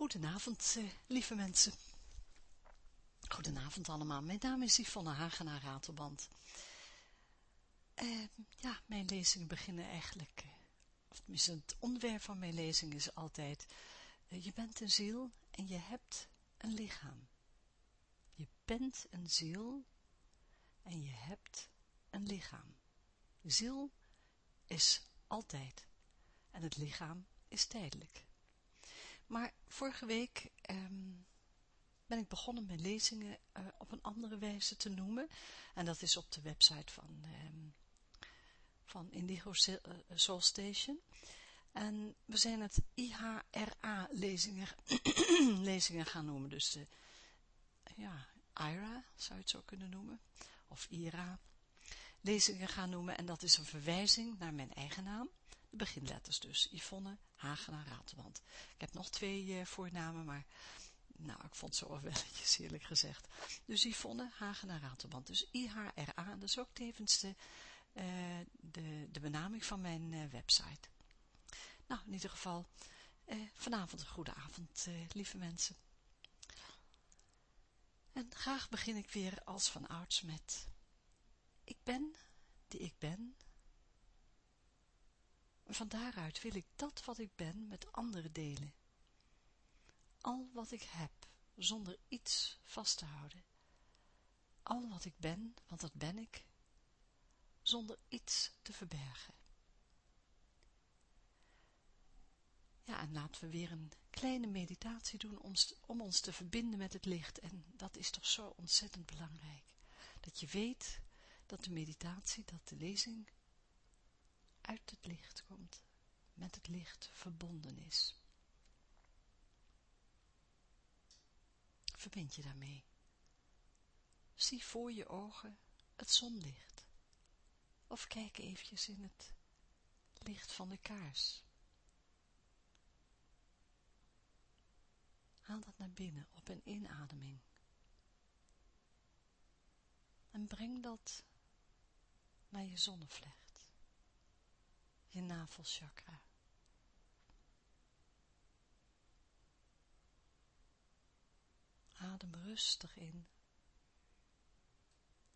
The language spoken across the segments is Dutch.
Goedenavond, eh, lieve mensen. Goedenavond allemaal. Mijn naam is Yvonne Hagenaar Ratelband. Uh, ja, mijn lezingen beginnen eigenlijk, uh, of tenminste het onderwerp van mijn lezing is altijd, uh, je bent een ziel en je hebt een lichaam. Je bent een ziel en je hebt een lichaam. Ziel is altijd en het lichaam is tijdelijk. Maar vorige week um, ben ik begonnen mijn lezingen uh, op een andere wijze te noemen. En dat is op de website van, um, van Indigo eh, Soul Station. En we zijn het IHRA-lezingen lezingen gaan noemen. Dus de, ja, IRA zou je het zo kunnen noemen. Of IRA. Lezingen gaan noemen. En dat is een verwijzing naar mijn eigen naam. De beginletters dus. Yvonne Hagenaar Ratelband. Ik heb nog twee uh, voornamen, maar nou, ik vond ze wel welletjes eerlijk gezegd. Dus Yvonne Hagenaar Ratelband. Dus IHRA, dat is ook tevens de, uh, de, de benaming van mijn uh, website. Nou, in ieder geval, vanavond een goede avond, lieve mensen. En graag begin ik weer als van ouds met Ik ben die ik ben van daaruit wil ik dat wat ik ben met anderen delen. Al wat ik heb, zonder iets vast te houden. Al wat ik ben, want dat ben ik, zonder iets te verbergen. Ja, en laten we weer een kleine meditatie doen om, om ons te verbinden met het licht. En dat is toch zo ontzettend belangrijk. Dat je weet dat de meditatie, dat de lezing uit het licht komt, met het licht verbonden is. Verbind je daarmee. Zie voor je ogen het zonlicht. Of kijk eventjes in het licht van de kaars. Haal dat naar binnen op een inademing. En breng dat naar je zonnevlecht je navelchakra. Adem rustig in.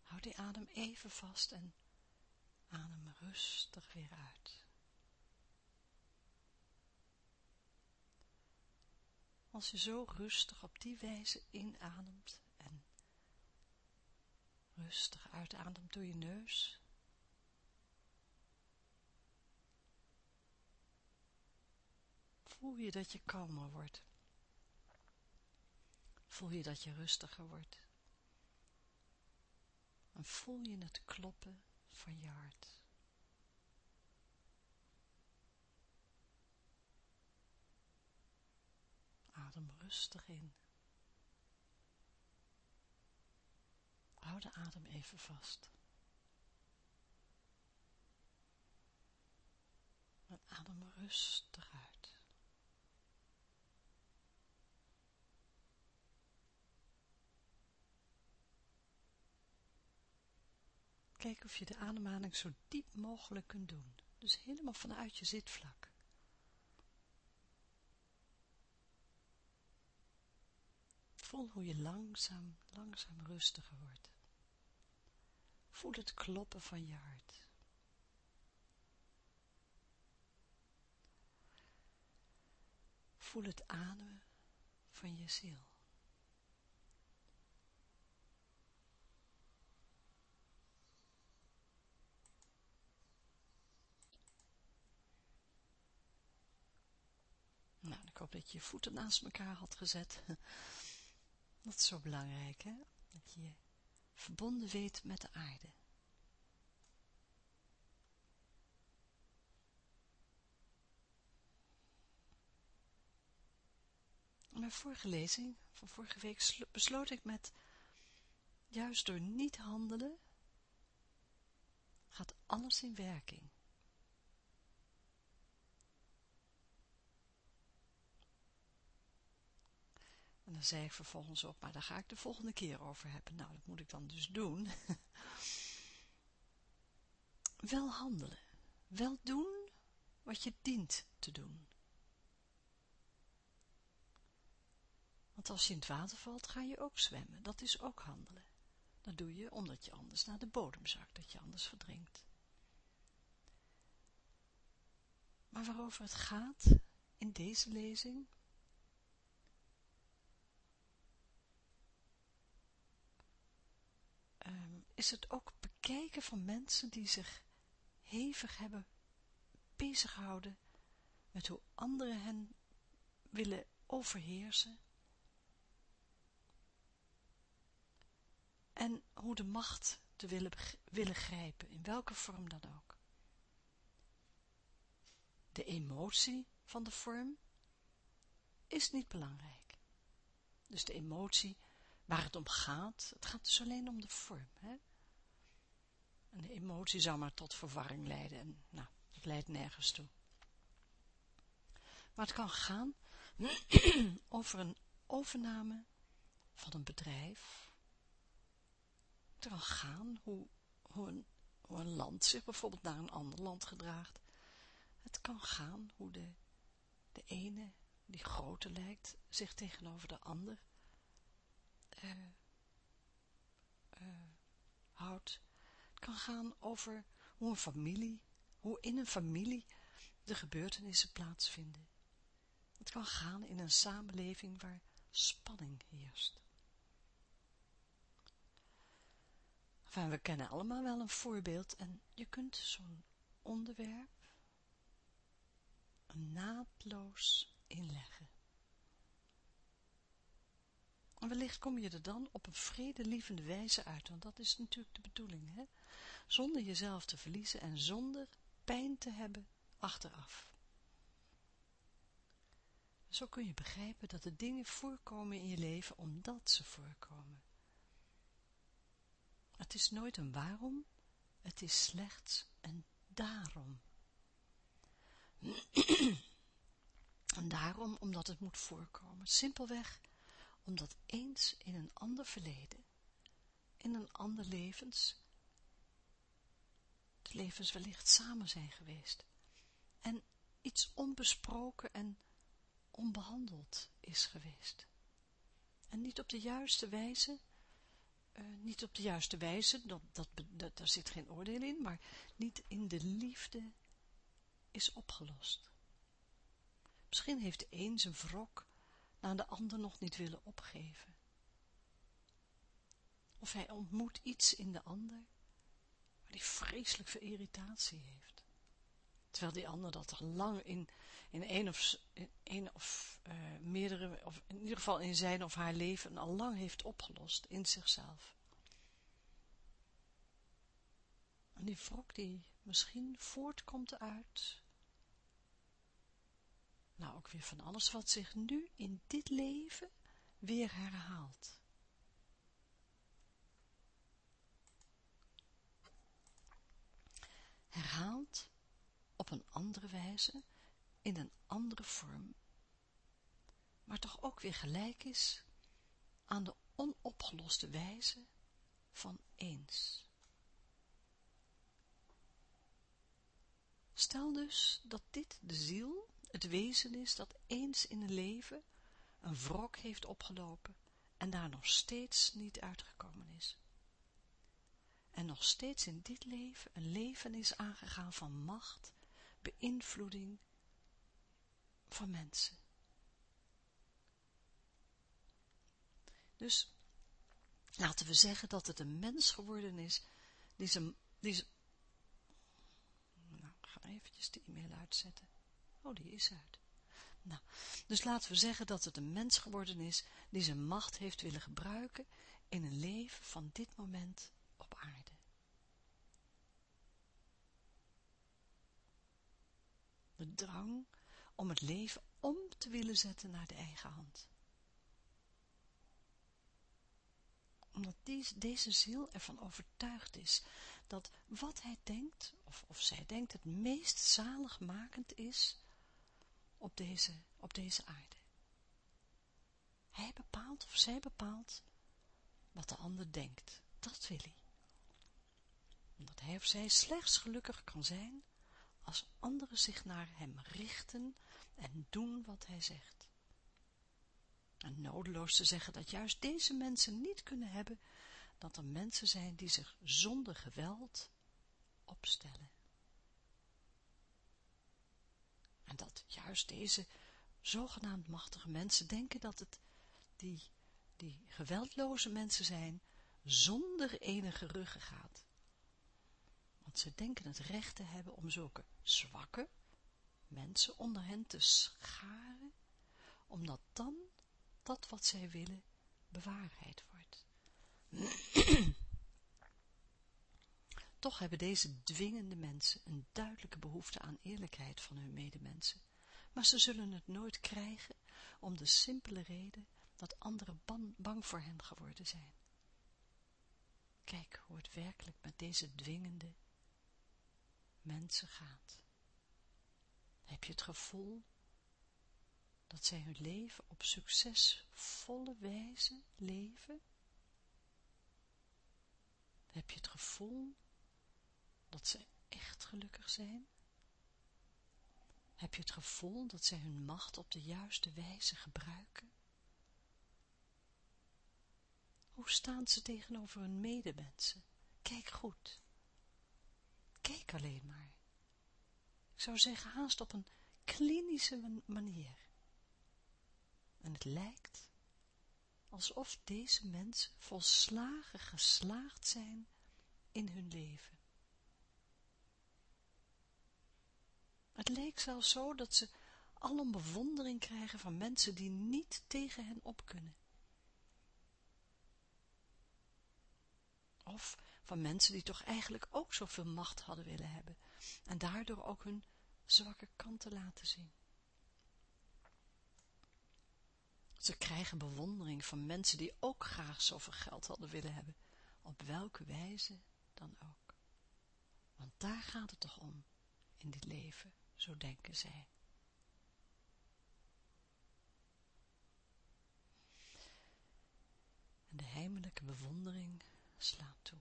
Houd die adem even vast en adem rustig weer uit. Als je zo rustig op die wijze inademt en rustig uitademt door je neus, voel je dat je kalmer wordt. Voel je dat je rustiger wordt. En voel je het kloppen van je hart. Adem rustig in. Hou de adem even vast. En adem rustig uit. Kijk of je de ademhaling zo diep mogelijk kunt doen. Dus helemaal vanuit je zitvlak. Voel hoe je langzaam, langzaam rustiger wordt. Voel het kloppen van je hart. Voel het ademen van je ziel. Nou, ik hoop dat je je voeten naast elkaar had gezet. Dat is zo belangrijk, hè? Dat je je verbonden weet met de aarde. mijn vorige lezing van vorige week besloot ik met, juist door niet handelen, gaat alles in werking. En dan zei ik vervolgens op, maar daar ga ik de volgende keer over hebben. Nou, dat moet ik dan dus doen. wel handelen. Wel doen wat je dient te doen. Want als je in het water valt, ga je ook zwemmen. Dat is ook handelen. Dat doe je omdat je anders naar de bodem zakt, dat je anders verdrinkt. Maar waarover het gaat in deze lezing, is het ook bekijken van mensen die zich hevig hebben bezighouden met hoe anderen hen willen overheersen en hoe de macht te willen, willen grijpen, in welke vorm dan ook. De emotie van de vorm is niet belangrijk. Dus de emotie waar het om gaat, het gaat dus alleen om de vorm. Hè? En de emotie zou maar tot verwarring leiden en nou, het leidt nergens toe. Maar het kan gaan over een overname van een bedrijf. Het kan gaan hoe, hoe, een, hoe een land zich bijvoorbeeld naar een ander land gedraagt. Het kan gaan hoe de, de ene, die groter lijkt, zich tegenover de ander uh, houdt. Het kan gaan over hoe een familie, hoe in een familie de gebeurtenissen plaatsvinden. Het kan gaan in een samenleving waar spanning heerst. We kennen allemaal wel een voorbeeld en je kunt zo'n onderwerp naadloos Wellicht kom je er dan op een vredelievende wijze uit, want dat is natuurlijk de bedoeling, hè? Zonder jezelf te verliezen en zonder pijn te hebben achteraf. Zo kun je begrijpen dat de dingen voorkomen in je leven omdat ze voorkomen. Het is nooit een waarom, het is slechts een daarom. en daarom omdat het moet voorkomen. Simpelweg omdat eens in een ander verleden, in een ander levens, de levens wellicht samen zijn geweest. En iets onbesproken en onbehandeld is geweest. En niet op de juiste wijze, uh, niet op de juiste wijze, dat, dat, dat, daar zit geen oordeel in, maar niet in de liefde is opgelost. Misschien heeft de een zijn wrok naar de ander nog niet willen opgeven. Of hij ontmoet iets in de ander, waar hij vreselijk veel irritatie heeft. Terwijl die ander dat al lang in, in een of, in of uh, meerdere, of in ieder geval in zijn of haar leven al lang heeft opgelost in zichzelf. En die wrok die misschien voortkomt uit, nou ook weer van alles wat zich nu in dit leven weer herhaalt. Herhaalt op een andere wijze, in een andere vorm, maar toch ook weer gelijk is aan de onopgeloste wijze van eens. Stel dus dat dit de ziel, het wezen is dat eens in een leven een wrok heeft opgelopen en daar nog steeds niet uitgekomen is en nog steeds in dit leven een leven is aangegaan van macht, beïnvloeding van mensen. Dus laten we zeggen dat het een mens geworden is die zijn, die zijn, nou, ik ga eventjes de e-mail uitzetten. Oh, die is uit. Nou, dus laten we zeggen dat het een mens geworden is die zijn macht heeft willen gebruiken in een leven van dit moment op aarde. De drang om het leven om te willen zetten naar de eigen hand. Omdat deze, ziel ervan overtuigd is dat wat hij denkt, of, of zij denkt, het meest zaligmakend is op deze, op deze aarde. Hij bepaalt of zij bepaalt wat de ander denkt. Dat wil hij. Omdat hij of zij slechts gelukkig kan zijn als anderen zich naar hem richten en doen wat hij zegt. En nodeloos te zeggen dat juist deze mensen niet kunnen hebben, dat er mensen zijn die zich zonder geweld opstellen. En dat juist deze zogenaamd machtige mensen denken dat het die, die geweldloze mensen zijn zonder enige ruggengraat. Want ze denken het recht te hebben om zulke zwakke mensen onder hen te scharen, omdat dan dat wat zij willen bewaarheid wordt. Toch hebben deze dwingende mensen een duidelijke behoefte aan eerlijkheid van hun medemensen, maar ze zullen het nooit krijgen om de simpele reden dat anderen bang voor hen geworden zijn. Kijk hoe het werkelijk met deze dwingende mensen gaat. Heb je het gevoel dat zij hun leven op succesvolle wijze leven? Heb je het gevoel dat ze echt gelukkig zijn? Heb je het gevoel dat zij hun macht op de juiste wijze gebruiken? Hoe staan ze tegenover hun medemensen? Kijk goed. Kijk alleen maar. Ik zou zeggen haast op een klinische manier. En het lijkt alsof deze mensen volslagen geslaagd zijn in hun leven. Het leek zelfs zo dat ze al een bewondering krijgen van mensen die niet tegen hen op kunnen. Of van mensen die toch eigenlijk ook zoveel macht hadden willen hebben en daardoor ook hun zwakke kanten laten zien. Ze krijgen bewondering van mensen die ook graag zoveel geld hadden willen hebben, op welke wijze dan ook. Want daar gaat het toch om, in dit leven, zo denken zij. En de heimelijke bewondering slaat toe.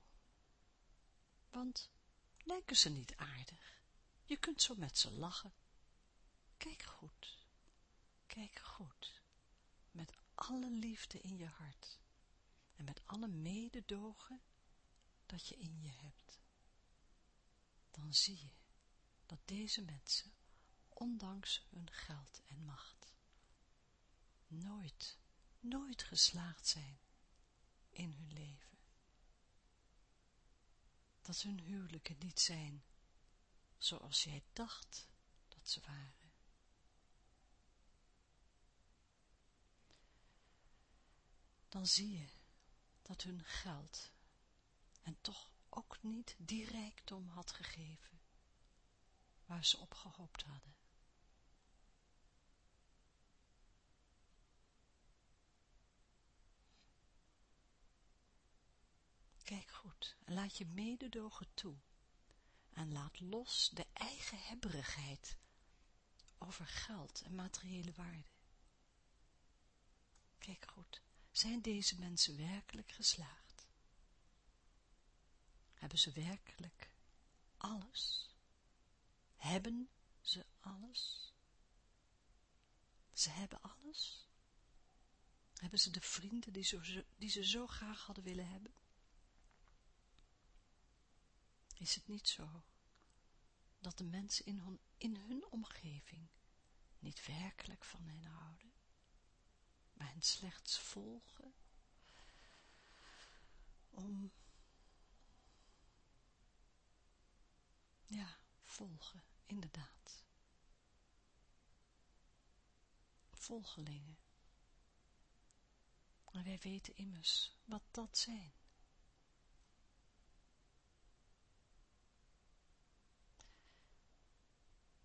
Want lijken ze niet aardig? Je kunt zo met ze lachen. Kijk goed, kijk goed, met alle liefde in je hart en met alle mededogen dat je in je hebt. Dan zie je dat deze mensen, ondanks hun geld en macht, nooit, nooit geslaagd zijn in hun leven. Dat hun huwelijken niet zijn zoals jij dacht dat ze waren. Dan zie je dat hun geld en toch ook niet die rijkdom had gegeven waar ze op gehoopt hadden. Kijk goed laat je mededogen toe en laat los de eigen hebberigheid over geld en materiële waarde. Kijk goed, zijn deze mensen werkelijk geslaagd? Hebben ze werkelijk alles? Hebben ze alles? Ze hebben alles? Hebben ze de vrienden die, zo, die ze zo graag hadden willen hebben? Is het niet zo dat de mensen in hun, in hun omgeving niet werkelijk van hen houden, maar hen slechts volgen om, ja, volgen, inderdaad. Volgelingen. Maar wij weten immers wat dat zijn.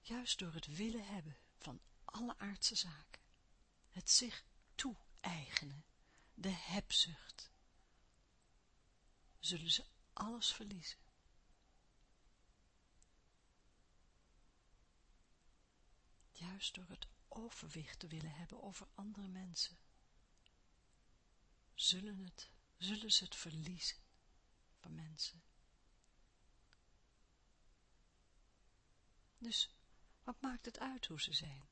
juist door het willen hebben van alle aardse zaken, het zich toe-eigenen, de hebzucht, zullen ze alles verliezen. Juist door het overwicht te willen hebben over andere mensen, zullen, het, zullen ze het verliezen van mensen. Dus wat maakt het uit hoe ze zijn?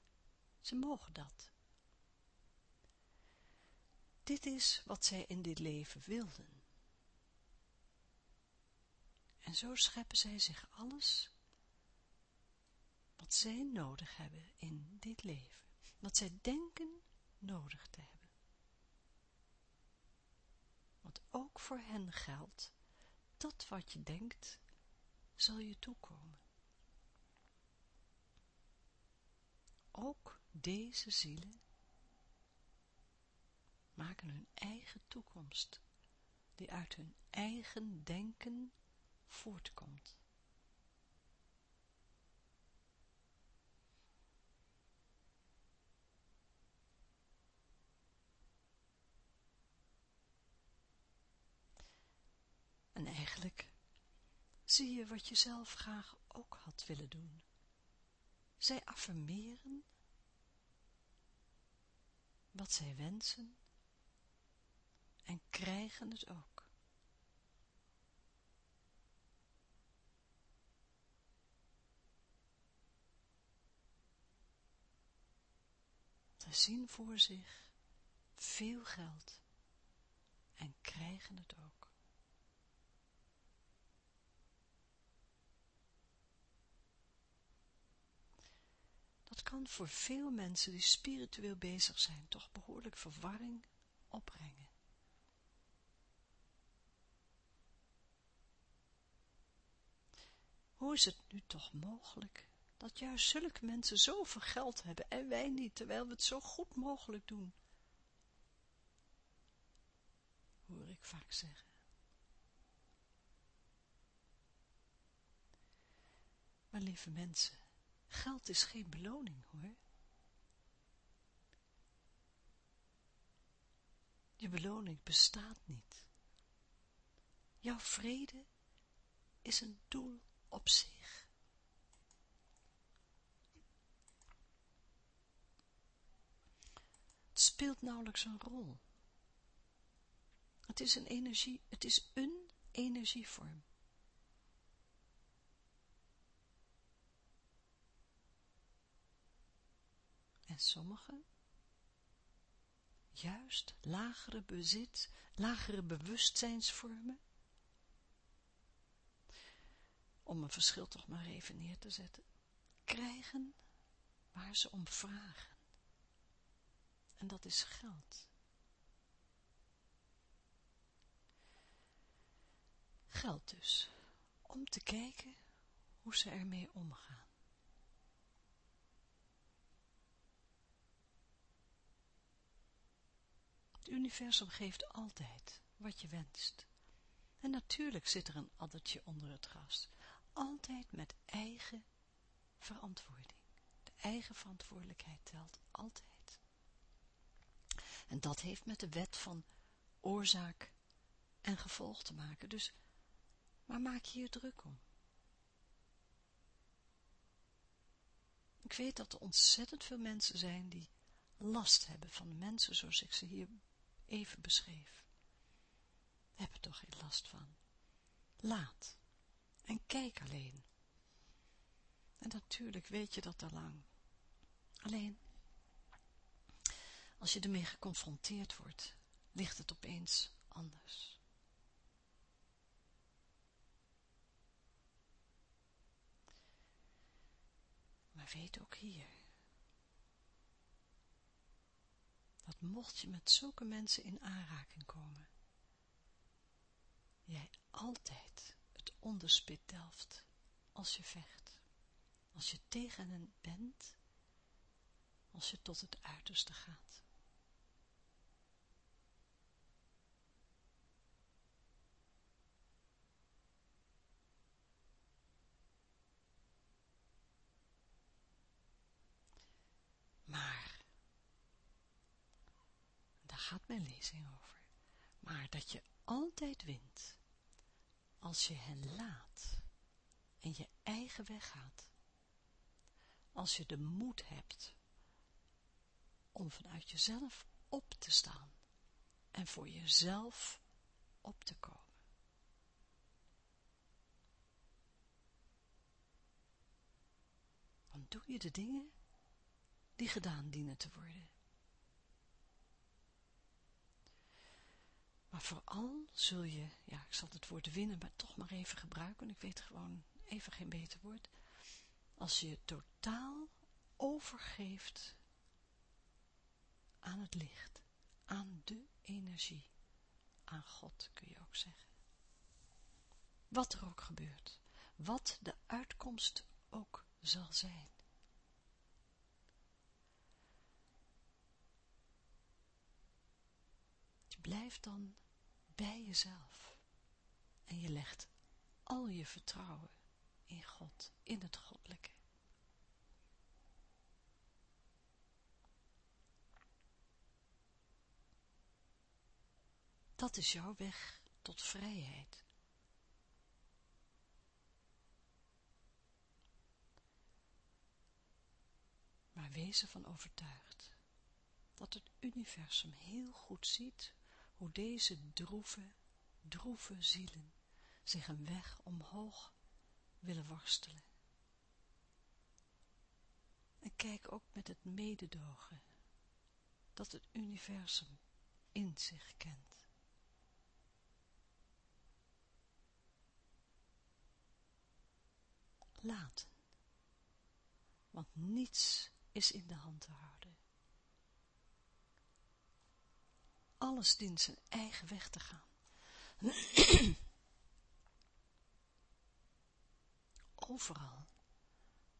Ze mogen dat. Dit is wat zij in dit leven wilden. En zo scheppen zij zich alles wat zij nodig hebben in dit leven. Wat zij denken nodig te hebben. Wat ook voor hen geldt, dat wat je denkt, zal je toekomen. Ook deze zielen maken hun eigen toekomst, die uit hun eigen denken voortkomt. En eigenlijk zie je wat je zelf graag ook had willen doen. Zij affirmeren wat zij wensen en krijgen het ook. Zij zien voor zich veel geld en krijgen het ook. Dat kan voor veel mensen die spiritueel bezig zijn toch behoorlijk verwarring opbrengen. Hoe is het nu toch mogelijk dat juist zulke mensen zoveel geld hebben en wij niet, terwijl we het zo goed mogelijk doen? Hoor ik vaak zeggen. Maar lieve mensen, Geld is geen beloning hoor. Je beloning bestaat niet. Jouw vrede is een doel op zich. Het speelt nauwelijks een rol. Het is een energie, het is een energievorm. En sommigen, juist lagere bezit, lagere bewustzijnsvormen, om een verschil toch maar even neer te zetten, krijgen waar ze om vragen. En dat is geld. Geld dus, om te kijken hoe ze ermee omgaan. Het universum geeft altijd wat je wenst. En natuurlijk zit er een addertje onder het gras. Altijd met eigen verantwoording. De eigen verantwoordelijkheid telt altijd. En dat heeft met de wet van oorzaak en gevolg te maken. Dus, maar maak je je druk om. Ik weet dat er ontzettend veel mensen zijn die last hebben van de mensen zoals ik ze hier even beschreef. Heb er toch geen last van. Laat. En kijk alleen. En natuurlijk weet je dat al lang. Alleen, als je ermee geconfronteerd wordt, ligt het opeens anders. Maar weet ook hier, dat mocht je met zulke mensen in aanraking komen, jij altijd het onderspit delft als je vecht, als je tegen hen bent, als je tot het uiterste gaat. Gaat mijn lezing over. Maar dat je altijd wint als je hen laat en je eigen weg gaat. Als je de moed hebt om vanuit jezelf op te staan en voor jezelf op te komen. Dan doe je de dingen die gedaan dienen te worden. Maar vooral zul je, ja, ik zal het woord winnen, maar toch maar even gebruiken, ik weet gewoon even geen beter woord. Als je totaal overgeeft aan het licht, aan de energie, aan God kun je ook zeggen. Wat er ook gebeurt, wat de uitkomst ook zal zijn. Je blijft dan bij jezelf en je legt al je vertrouwen in God, in het Goddelijke. Dat is jouw weg tot vrijheid. Maar wees ervan overtuigd dat het universum heel goed ziet hoe deze droeve, droeve zielen zich een weg omhoog willen worstelen. En kijk ook met het mededogen dat het universum in zich kent. Laten, want niets is in de hand te houden. Alles dient zijn eigen weg te gaan. Overal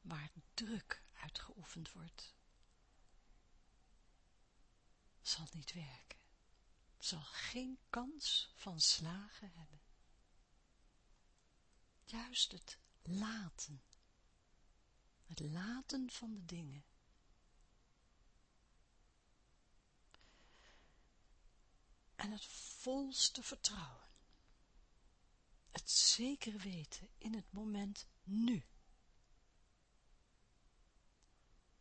waar druk uitgeoefend wordt, zal niet werken, zal geen kans van slagen hebben. Juist het laten, het laten van de dingen, het volste vertrouwen. Het zeker weten in het moment nu.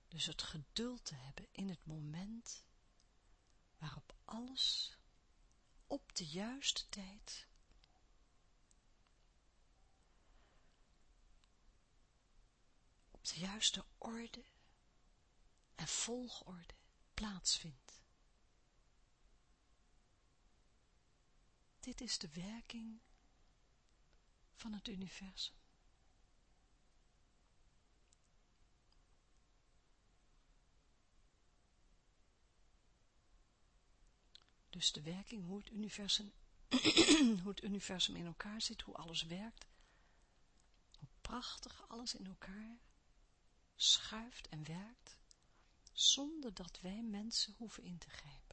Dus het geduld te hebben in het moment waarop alles op de juiste tijd op de juiste orde en volgorde plaatsvindt. Dit is de werking van het universum. Dus de werking, hoe het, universum, hoe het universum in elkaar zit, hoe alles werkt. Hoe prachtig alles in elkaar schuift en werkt, zonder dat wij mensen hoeven in te grijpen.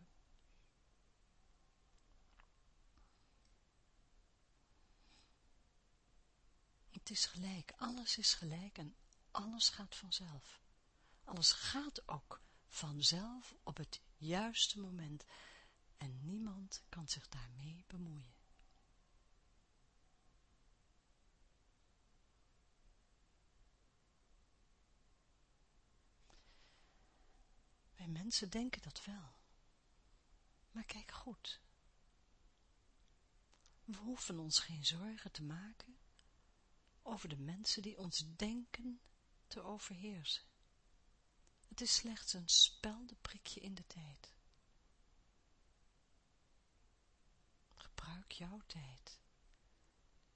Het is gelijk, alles is gelijk en alles gaat vanzelf. Alles gaat ook vanzelf op het juiste moment en niemand kan zich daarmee bemoeien. Wij mensen denken dat wel. Maar kijk goed. We hoeven ons geen zorgen te maken over de mensen die ons denken te overheersen. Het is slechts een speldenprikje in de tijd. Gebruik jouw tijd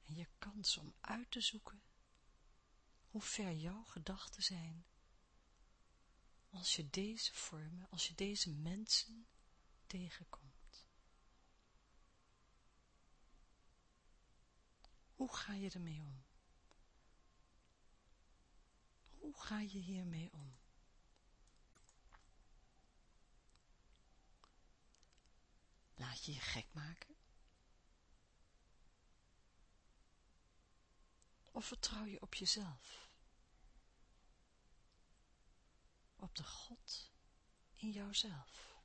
en je kans om uit te zoeken hoe ver jouw gedachten zijn als je deze vormen, als je deze mensen tegenkomt. Hoe ga je ermee om? Hoe ga je hiermee om? Laat je je gek maken? Of vertrouw je op jezelf? Op de God in jouzelf?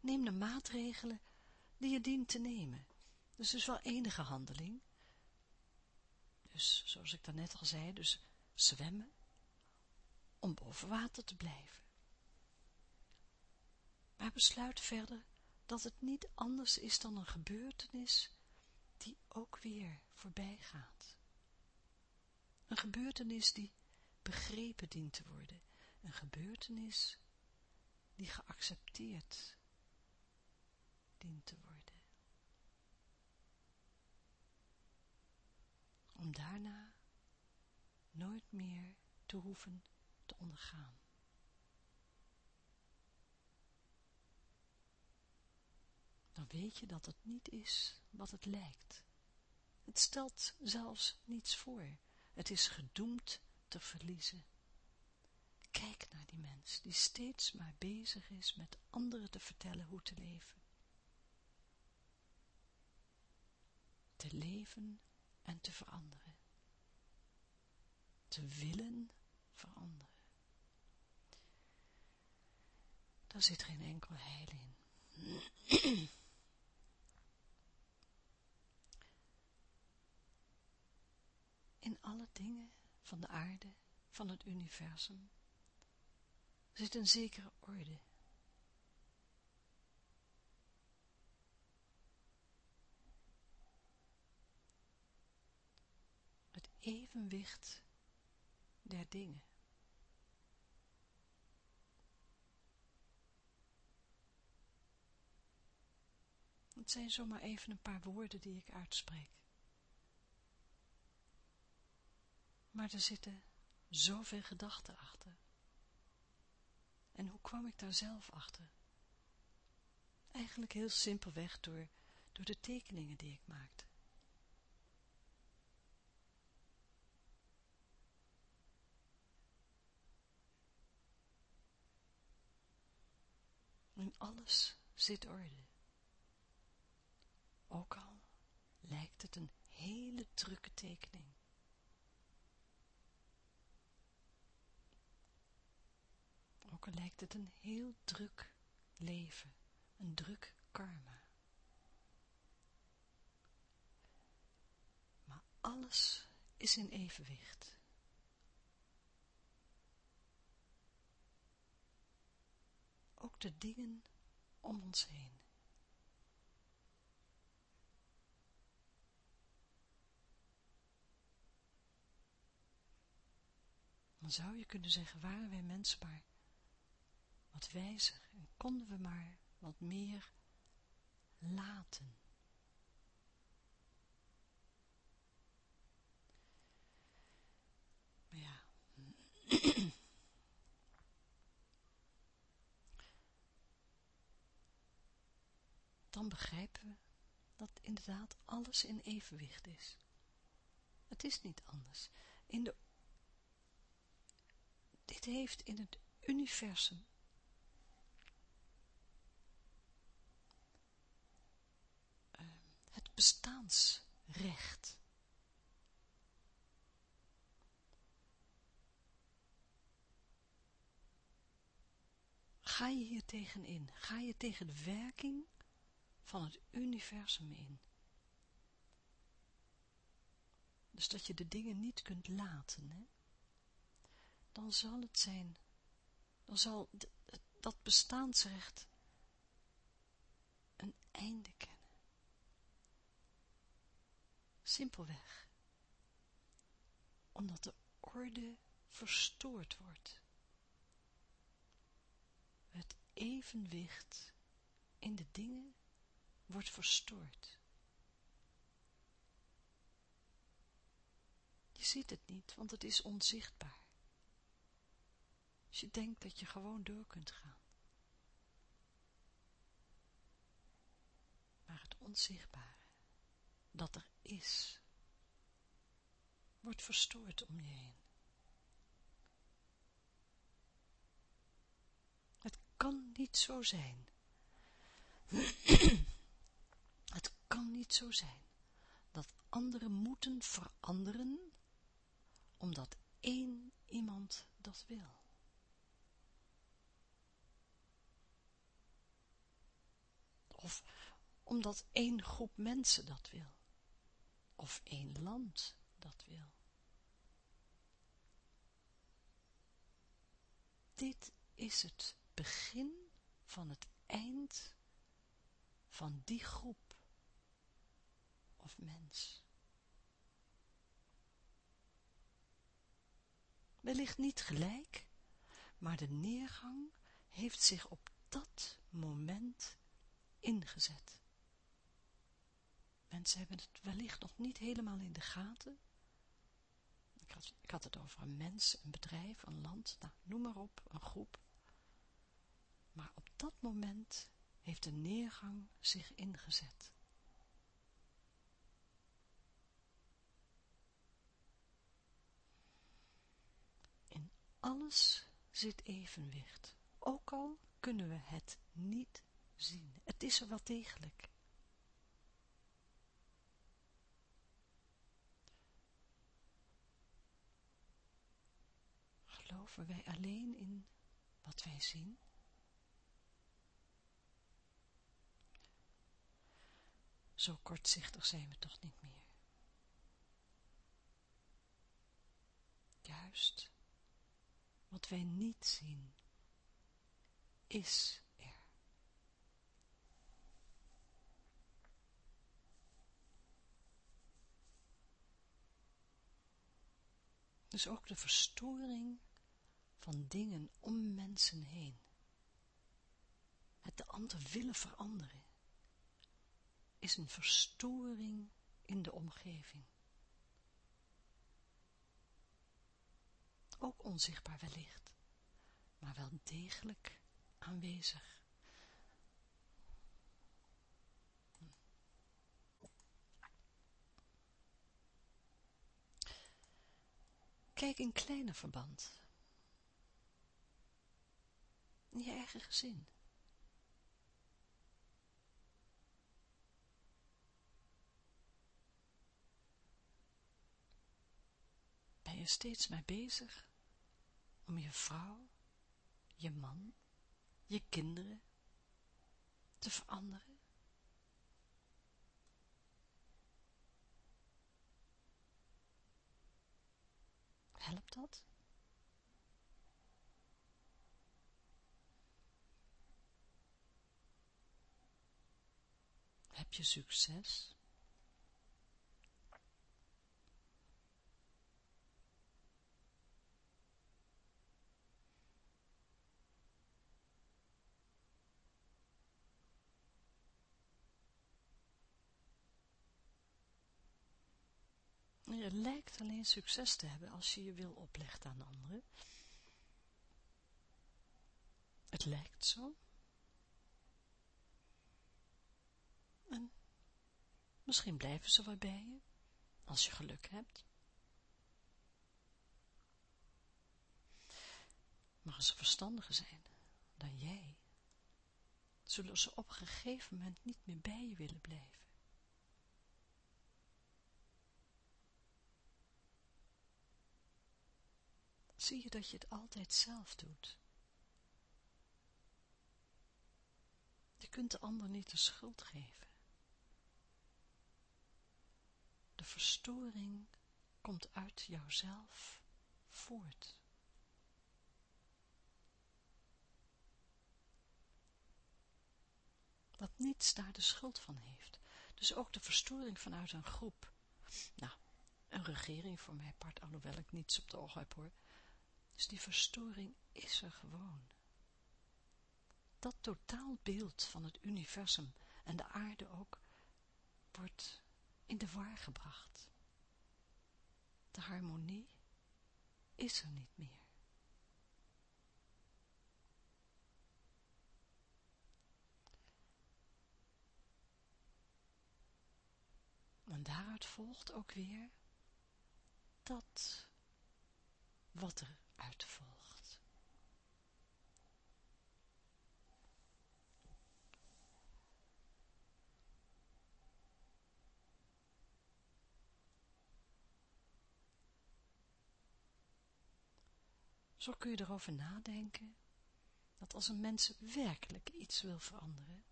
Neem de maatregelen die je dient te nemen. Dus is wel enige handeling, dus zoals ik daarnet al zei, dus zwemmen om boven water te blijven. Maar besluit verder dat het niet anders is dan een gebeurtenis die ook weer voorbij gaat. Een gebeurtenis die begrepen dient te worden. Een gebeurtenis die geaccepteerd dient te worden. Om daarna nooit meer te hoeven te ondergaan. Dan weet je dat het niet is wat het lijkt. Het stelt zelfs niets voor. Het is gedoemd te verliezen. Kijk naar die mens die steeds maar bezig is met anderen te vertellen hoe te leven. Te leven en te veranderen. Te willen veranderen. Daar zit geen enkel heil in. In alle dingen van de aarde, van het universum, zit een zekere orde. Het evenwicht der dingen. Het zijn zomaar even een paar woorden die ik uitspreek. Maar er zitten zoveel gedachten achter. En hoe kwam ik daar zelf achter? Eigenlijk heel simpelweg door, door de tekeningen die ik maakte. In alles zit orde. Ook al lijkt het een hele drukke tekening. Ook al lijkt het een heel druk leven, een druk karma. Maar alles is in evenwicht. Ook de dingen om ons heen. Dan zou je kunnen zeggen, waren wij mensen maar wat wijzer en konden we maar wat meer laten. Maar ja, dan begrijpen we dat inderdaad alles in evenwicht is. Het is niet anders. In de, dit heeft in het universum bestaansrecht. Ga je hier tegen in? Ga je tegen de werking van het universum in? Dus dat je de dingen niet kunt laten, hè? dan zal het zijn, dan zal dat bestaansrecht een einde kennen. Simpelweg. Omdat de orde verstoord wordt. Het evenwicht in de dingen wordt verstoord. Je ziet het niet, want het is onzichtbaar. Als je denkt dat je gewoon door kunt gaan. Maar het onzichtbare, dat er is, wordt verstoord om je heen. Het kan niet zo zijn. Kan niet zo zijn dat anderen moeten veranderen omdat één iemand dat wil. Of omdat één groep mensen dat wil of één land dat wil. Dit is het begin van het eind van die groep of mens. Wellicht niet gelijk, maar de neergang heeft zich op dat moment ingezet. Mensen hebben het wellicht nog niet helemaal in de gaten. Ik had, het over een mens, een bedrijf, een land, nou, noem maar op, een groep. Maar op dat moment heeft de neergang zich ingezet. In alles zit evenwicht, ook al kunnen we het niet zien. Het is er wel degelijk. Geloven wij alleen in wat wij zien? Zo kortzichtig zijn we toch niet meer. Juist wat wij niet zien, is er. Dus ook de verstoring van dingen om mensen heen. Het de ander willen veranderen is een verstoring in de omgeving. Ook onzichtbaar wellicht, maar wel degelijk aanwezig. Kijk in kleine verband. In je eigen gezin. Ben je steeds mee bezig om je vrouw, je man, je kinderen te veranderen? Helpt dat? Heb je succes? Je lijkt alleen succes te hebben als je je wil oplegt aan anderen. Het lijkt zo. En misschien blijven ze wel bij je, als je geluk hebt. Maar als ze verstandiger zijn dan jij, zullen ze op een gegeven moment niet meer bij je willen blijven. Zie je dat je het altijd zelf doet. Je kunt de ander niet de schuld geven. De verstoring komt uit jouzelf voort. Dat niets daar de schuld van heeft. Dus ook de verstoring vanuit een groep. Nou, een regering voor mij part, alhoewel ik niets op de oog heb hoor. Dus die verstoring is er gewoon. Dat totaalbeeld van het universum en de aarde ook, wordt in de war gebracht. De harmonie is er niet meer. En daaruit volgt ook weer dat wat er uitvolgt. Zo kun je erover nadenken, dat als een mens werkelijk iets wil veranderen,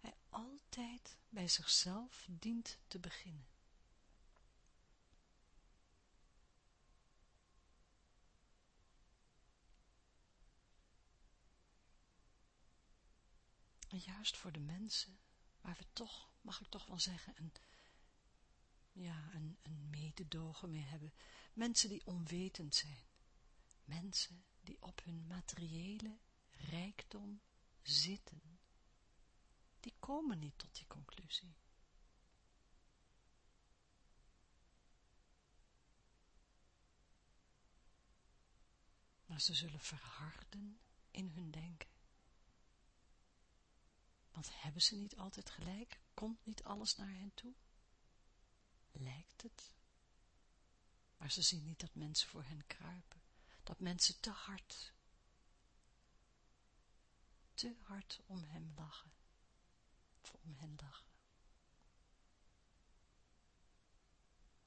hij altijd bij zichzelf dient te beginnen. En juist voor de mensen, waar we toch, mag ik toch wel zeggen, een, ja, een, een mededogen mee hebben. Mensen die onwetend zijn. Mensen die op hun materiële rijkdom zitten. die komen niet tot die conclusie. Maar ze zullen verharden in hun denken. Want hebben ze niet altijd gelijk? Komt niet alles naar hen toe? Lijkt het? Maar ze zien niet dat mensen voor hen kruipen. Dat mensen te hard, te hard om hem lachen. Of om hen lachen.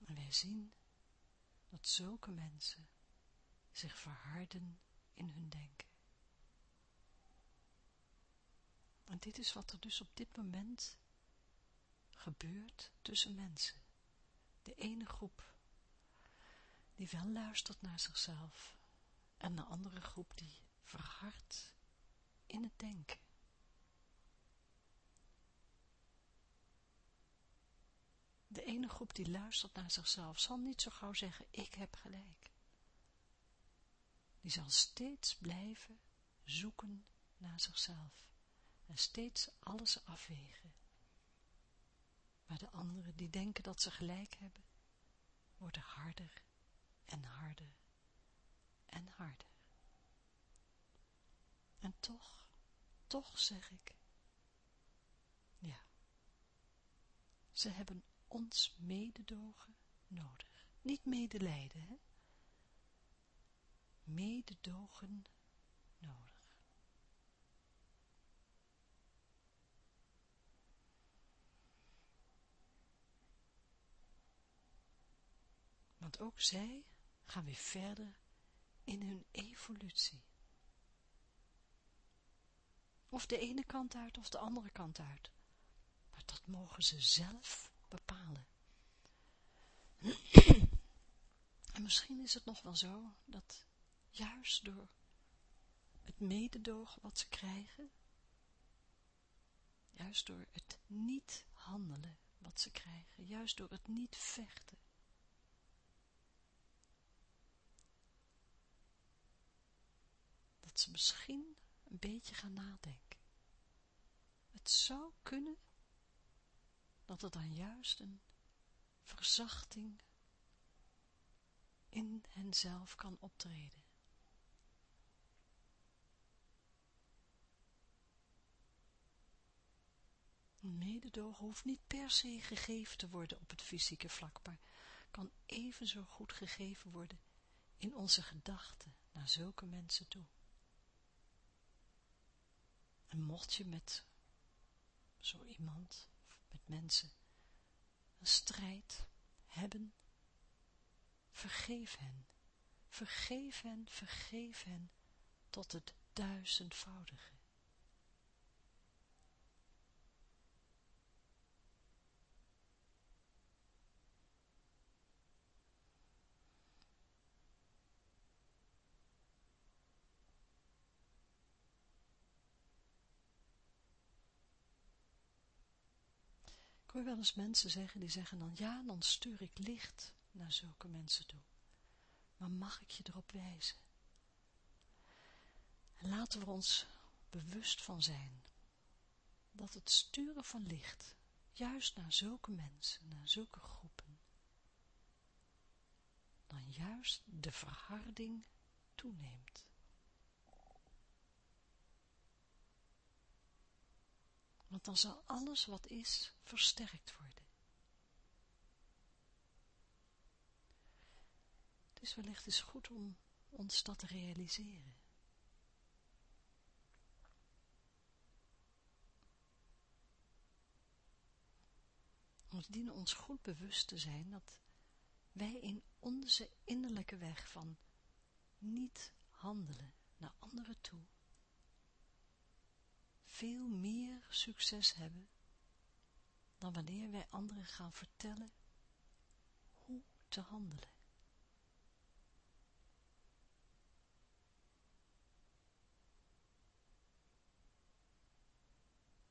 En wij zien dat zulke mensen zich verharden in hun denken. En dit is wat er dus op dit moment gebeurt tussen mensen. De ene groep die wel luistert naar zichzelf en de andere groep die verhardt in het denken. De ene groep die luistert naar zichzelf zal niet zo gauw zeggen, ik heb gelijk. Die zal steeds blijven zoeken naar zichzelf steeds alles afwegen. Maar de anderen die denken dat ze gelijk hebben, worden harder en harder en harder. En toch, toch zeg ik, ja, ze hebben ons mededogen nodig. Niet medelijden, hè? Mededogen nodig. Want ook zij gaan weer verder in hun evolutie. Of de ene kant uit of de andere kant uit. Maar dat mogen ze zelf bepalen. En misschien is het nog wel zo dat juist door het mededogen wat ze krijgen, juist door het niet handelen wat ze krijgen, juist door het niet vechten, dat ze misschien een beetje gaan nadenken. Het zou kunnen dat er dan juist een verzachting in henzelf kan optreden. Mededogen hoeft niet per se gegeven te worden op het fysieke vlak, maar kan evenzo goed gegeven worden in onze gedachten naar zulke mensen toe. En mocht je met zo iemand, met mensen, een strijd hebben, vergeef hen, vergeef hen, vergeef hen tot het duizendvoudige. Hoor wel eens mensen zeggen, die zeggen dan, ja, dan stuur ik licht naar zulke mensen toe. Maar mag ik je erop wijzen? En laten we ons bewust van zijn, dat het sturen van licht, juist naar zulke mensen, naar zulke groepen, dan juist de verharding toeneemt. Dan zal alles wat is versterkt worden. Het is wellicht eens goed om ons dat te realiseren. We dienen ons goed bewust te zijn dat wij in onze innerlijke weg van niet handelen naar anderen toe veel meer succes hebben dan wanneer wij anderen gaan vertellen hoe te handelen.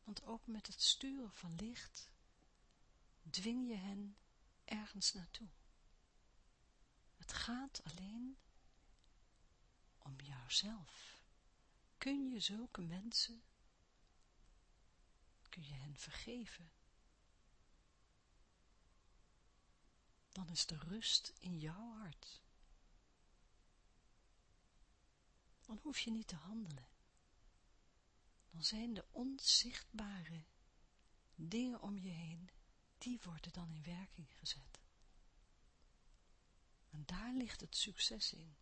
Want ook met het sturen van licht dwing je hen ergens naartoe. Het gaat alleen om jouzelf. Kun je zulke mensen kun je hen vergeven. Dan is de rust in jouw hart. Dan hoef je niet te handelen. Dan zijn de onzichtbare dingen om je heen, die worden dan in werking gezet. En daar ligt het succes in.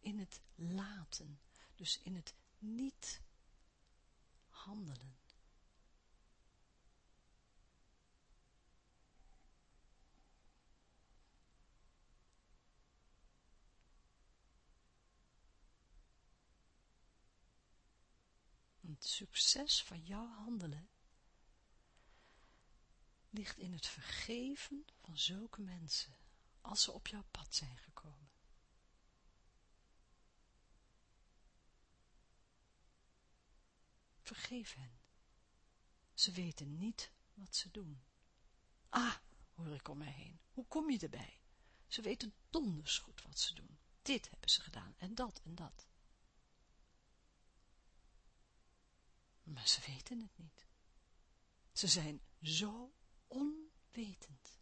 In het laten, dus in het niet handelen. Het succes van jouw handelen ligt in het vergeven van zulke mensen als ze op jouw pad zijn gekomen. Vergeef hen. Ze weten niet wat ze doen. Ah, hoor ik om mij heen. Hoe kom je erbij? Ze weten donders goed wat ze doen. Dit hebben ze gedaan en dat en dat. Maar ze weten het niet. Ze zijn zo onwetend.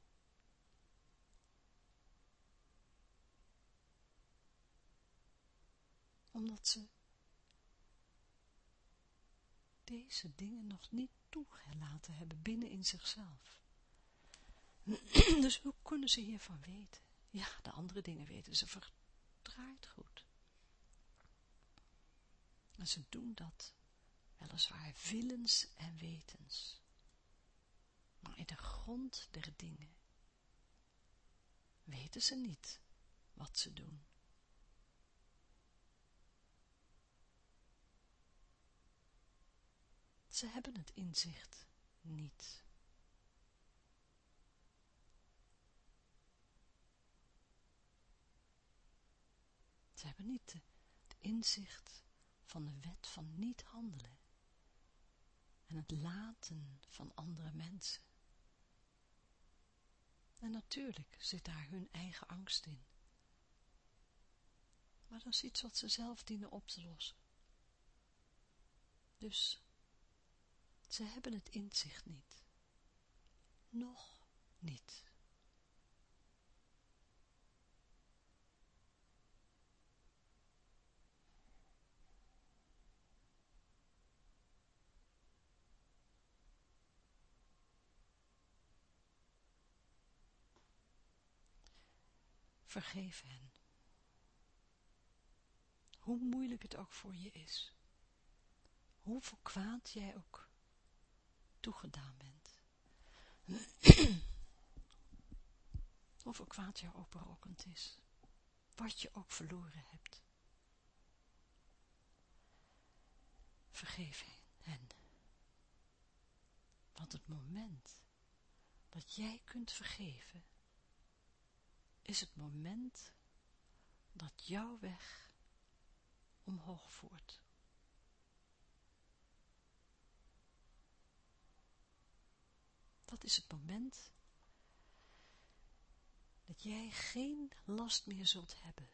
Omdat ze deze dingen nog niet toegelaten hebben binnen in zichzelf. Dus hoe kunnen ze hiervan weten? Ja, de andere dingen weten ze verdraaid goed. En ze doen dat weliswaar willens en wetens, maar in de grond der dingen weten ze niet wat ze doen. Ze hebben het inzicht niet. Ze hebben niet het inzicht van de wet van niet handelen en het laten van andere mensen. En natuurlijk zit daar hun eigen angst in. Maar dat is iets wat ze zelf dienen op te lossen. Dus ze hebben het inzicht niet. Nog niet. Vergeef hen. Hoe moeilijk het ook voor je is. Hoeveel kwaad jij ook toegedaan bent. Hoeveel kwaad jou berokkend is. Wat je ook verloren hebt. Vergeef hen. Want het moment dat jij kunt vergeven, is het moment dat jouw weg omhoog voert. Dat is het moment dat jij geen last meer zult hebben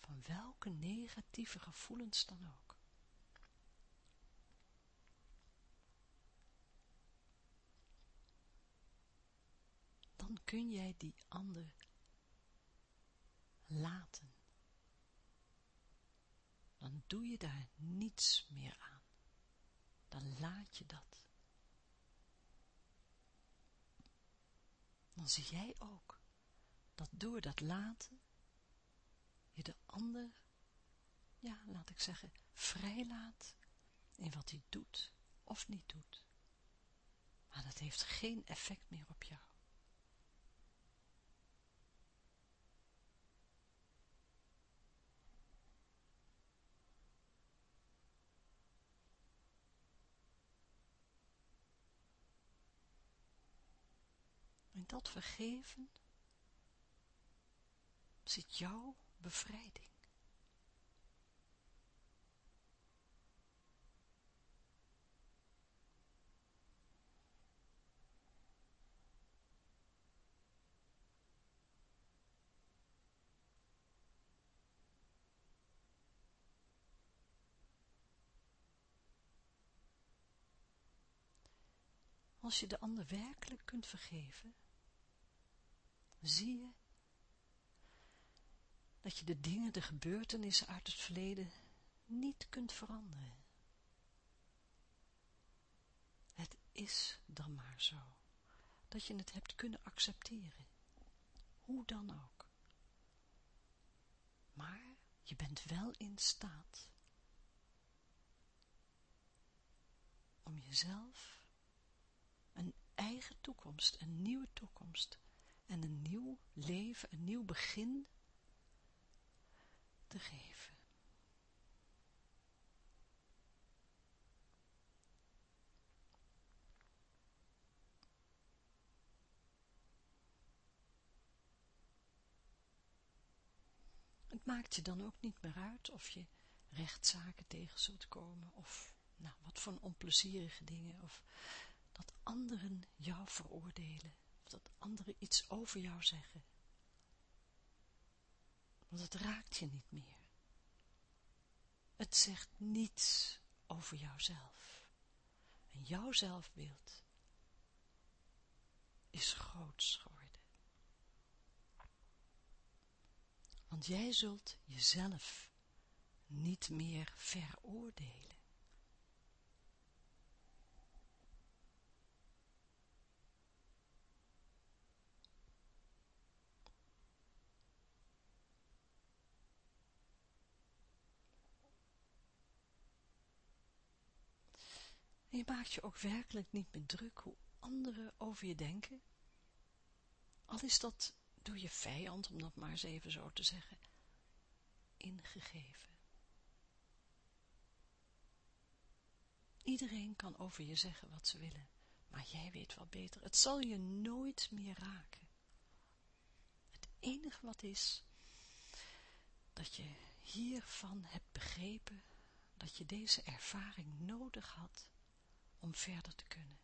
van welke negatieve gevoelens dan ook. Dan kun jij die ander laten. Dan doe je daar niets meer aan. Dan laat je dat. Dan zie jij ook dat door dat laten je de ander, ja, laat ik zeggen, vrijlaat in wat hij doet of niet doet. Maar dat heeft geen effect meer op jou. dat vergeven zit jouw bevrijding. Als je de ander werkelijk kunt vergeven, zie je dat je de dingen, de gebeurtenissen uit het verleden niet kunt veranderen. Het is dan maar zo, dat je het hebt kunnen accepteren, hoe dan ook. Maar je bent wel in staat om jezelf een eigen toekomst, een nieuwe toekomst en een nieuw leven, een nieuw begin te geven. Het maakt je dan ook niet meer uit of je rechtszaken tegen zult komen of nou, wat voor onplezierige dingen of dat anderen jou veroordelen dat anderen iets over jou zeggen. Want het raakt je niet meer. Het zegt niets over jouzelf. En jouw zelfbeeld is groots geworden. Want jij zult jezelf niet meer veroordelen. En je maakt je ook werkelijk niet meer druk hoe anderen over je denken. Al is dat door je vijand, om dat maar eens even zo te zeggen, ingegeven. Iedereen kan over je zeggen wat ze willen, maar jij weet wel beter. Het zal je nooit meer raken. Het enige wat is, dat je hiervan hebt begrepen, dat je deze ervaring nodig had om verder te kunnen.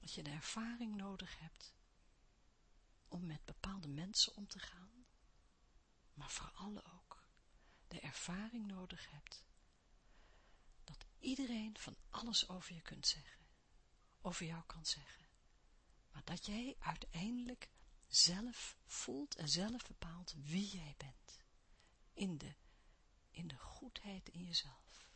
Dat je de ervaring nodig hebt om met bepaalde mensen om te gaan, maar vooral ook de ervaring nodig hebt dat iedereen van alles over je kunt zeggen, over jou kan zeggen, maar dat jij uiteindelijk zelf voelt en zelf bepaalt wie jij bent, in de, in de goedheid in jezelf.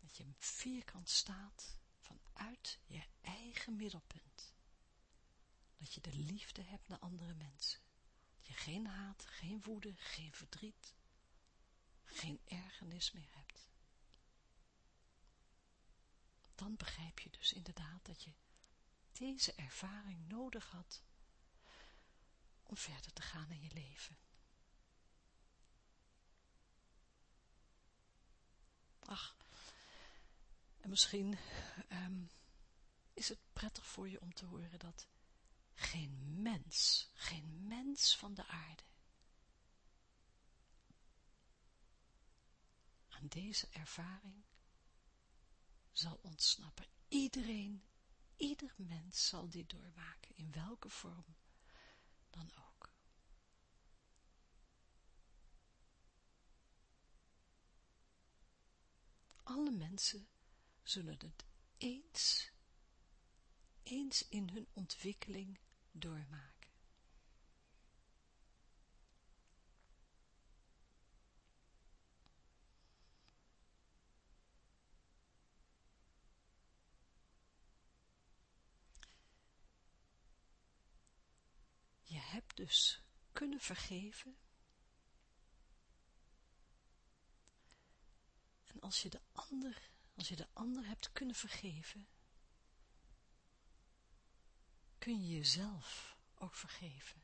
Dat je vierkant staat vanuit je eigen middelpunt. Dat je de liefde hebt naar andere mensen. Dat je geen haat, geen woede, geen verdriet, geen ergernis meer hebt. Dan begrijp je dus inderdaad dat je deze ervaring nodig had om verder te gaan in je leven. Ach, en misschien ehm, is het prettig voor je om te horen dat geen mens, geen mens van de aarde aan deze ervaring zal ontsnappen. Iedereen, ieder mens zal die doormaken, in welke vorm dan ook. Alle mensen zullen het eens, eens in hun ontwikkeling doormaken. Je hebt dus kunnen vergeven. En als je de ander als je de ander hebt kunnen vergeven, kun je jezelf ook vergeven.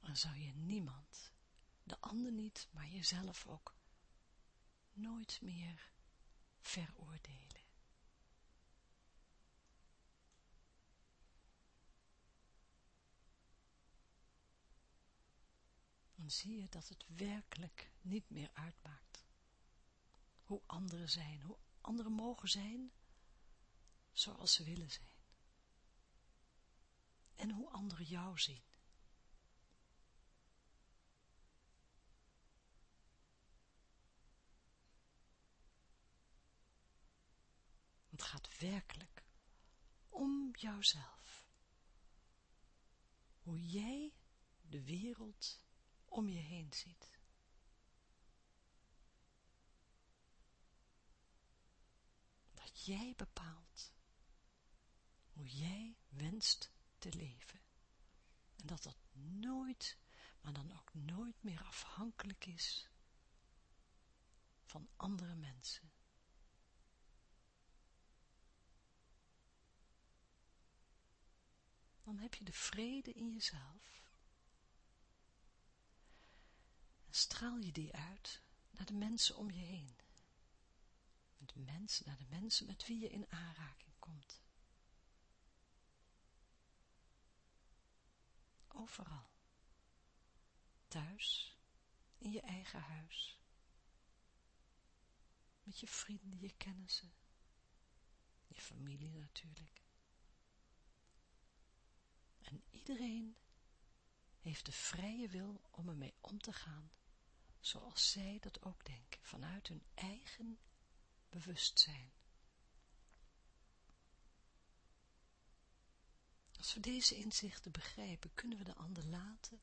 Dan zou je niemand, de ander niet, maar jezelf ook, nooit meer veroordelen. dan zie je dat het werkelijk niet meer uitmaakt. Hoe anderen zijn, hoe anderen mogen zijn zoals ze willen zijn. En hoe anderen jou zien. Het gaat werkelijk om jouzelf. Hoe jij de wereld om je heen ziet. Dat jij bepaalt hoe jij wenst te leven. En dat dat nooit, maar dan ook nooit meer afhankelijk is van andere mensen. Dan heb je de vrede in jezelf. En straal je die uit naar de mensen om je heen. De mensen, naar de mensen met wie je in aanraking komt. Overal. Thuis, in je eigen huis. Met je vrienden, je kennissen. Je familie natuurlijk. En iedereen heeft de vrije wil om ermee om te gaan, zoals zij dat ook denken, vanuit hun eigen bewustzijn. Als we deze inzichten begrijpen, kunnen we de ander laten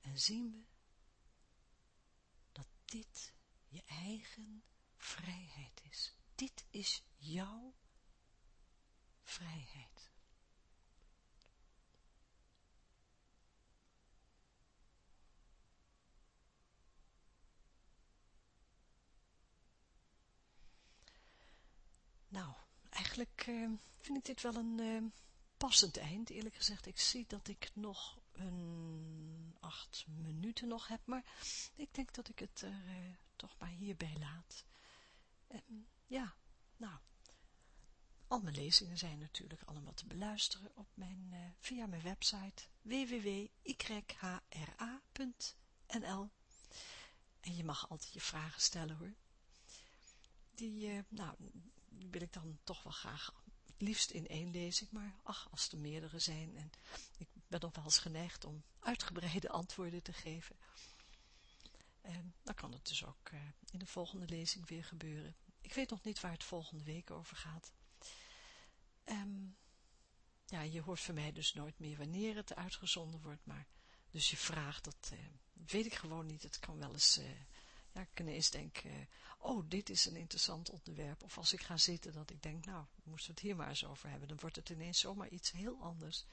en zien we dat dit je eigen vrijheid is. Dit is jouw vrijheid. Nou, eigenlijk uh, vind ik dit wel een uh, passend eind, eerlijk gezegd. Ik zie dat ik nog een acht minuten nog heb, maar ik denk dat ik het er uh, toch maar hierbij laat. Ja, nou, al mijn lezingen zijn natuurlijk allemaal te beluisteren op mijn, via mijn website www.yhra.nl En je mag altijd je vragen stellen hoor. Die, nou, wil ik dan toch wel graag, het liefst in één lezing, maar ach, als er meerdere zijn en ik ben nog wel eens geneigd om uitgebreide antwoorden te geven. En dan kan het dus ook uh, in de volgende lezing weer gebeuren. Ik weet nog niet waar het volgende week over gaat. Um, ja, je hoort van mij dus nooit meer wanneer het uitgezonden wordt, maar dus je vraagt, dat uh, weet ik gewoon niet. Het kan wel eens... Uh, ja, ik ineens denk, uh, oh, dit is een interessant onderwerp. Of als ik ga zitten, dat ik denk, nou, we moesten het hier maar eens over hebben. Dan wordt het ineens zomaar iets heel anders.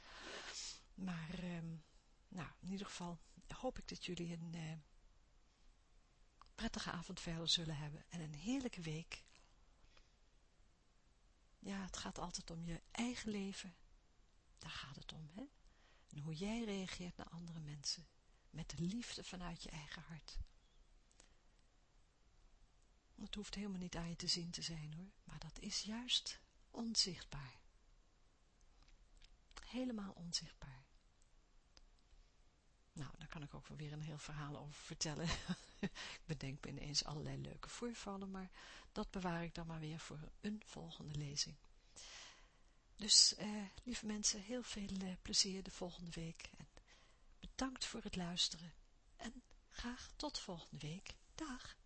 Maar, um, nou, in ieder geval hoop ik dat jullie een uh, prettige avond verder zullen hebben. En een heerlijke week. Ja, het gaat altijd om je eigen leven. Daar gaat het om, hè. En hoe jij reageert naar andere mensen. Met de liefde vanuit je eigen hart. Het hoeft helemaal niet aan je te zien te zijn hoor, maar dat is juist onzichtbaar. Helemaal onzichtbaar. Nou, daar kan ik ook weer een heel verhaal over vertellen. ik bedenk me ineens allerlei leuke voorvallen, maar dat bewaar ik dan maar weer voor een volgende lezing. Dus, eh, lieve mensen, heel veel eh, plezier de volgende week. En bedankt voor het luisteren. En graag tot volgende week. Dag!